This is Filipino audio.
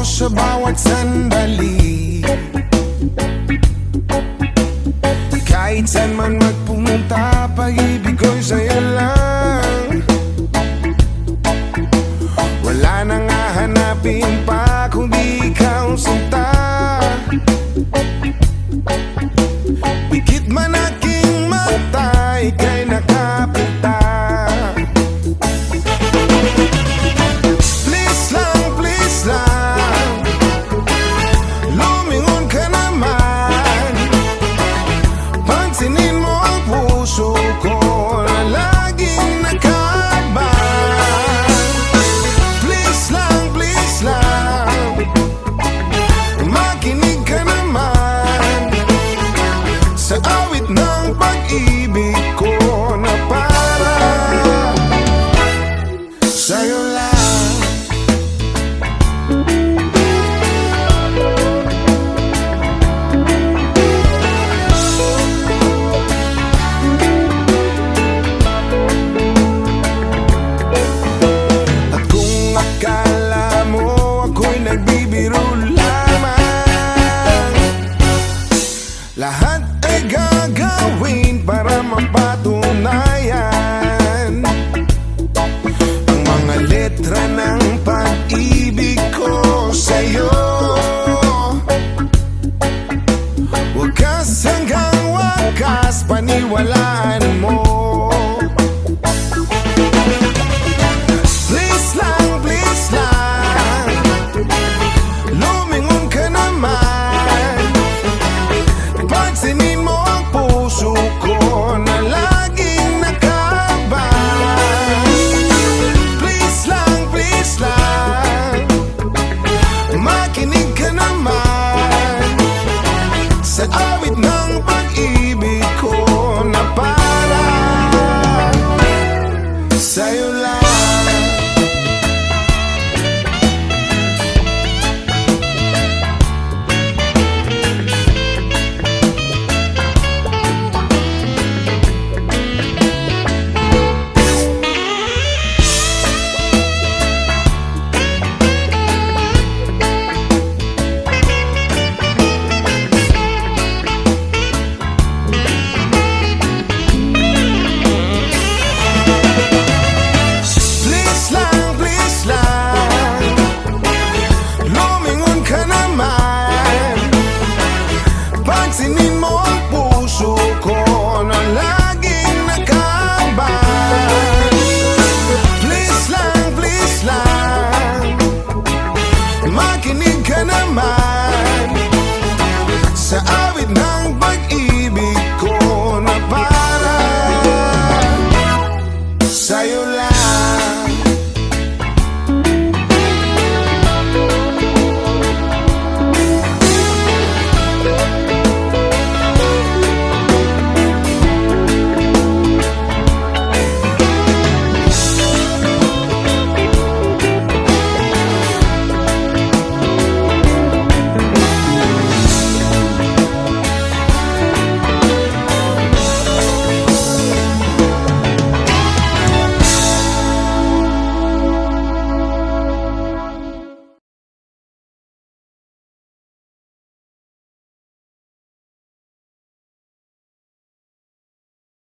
mo sa bawat sandali. Kahit saan man magpumunta Pag-ibig ko'y sa'yo lang. Wala nang hahanapin Lahat ay gagawin para mapatunayan Ang mga letra ng pag-ibig ko sa'yo. Wakas hanggang wakas paniwalaan mo anymore.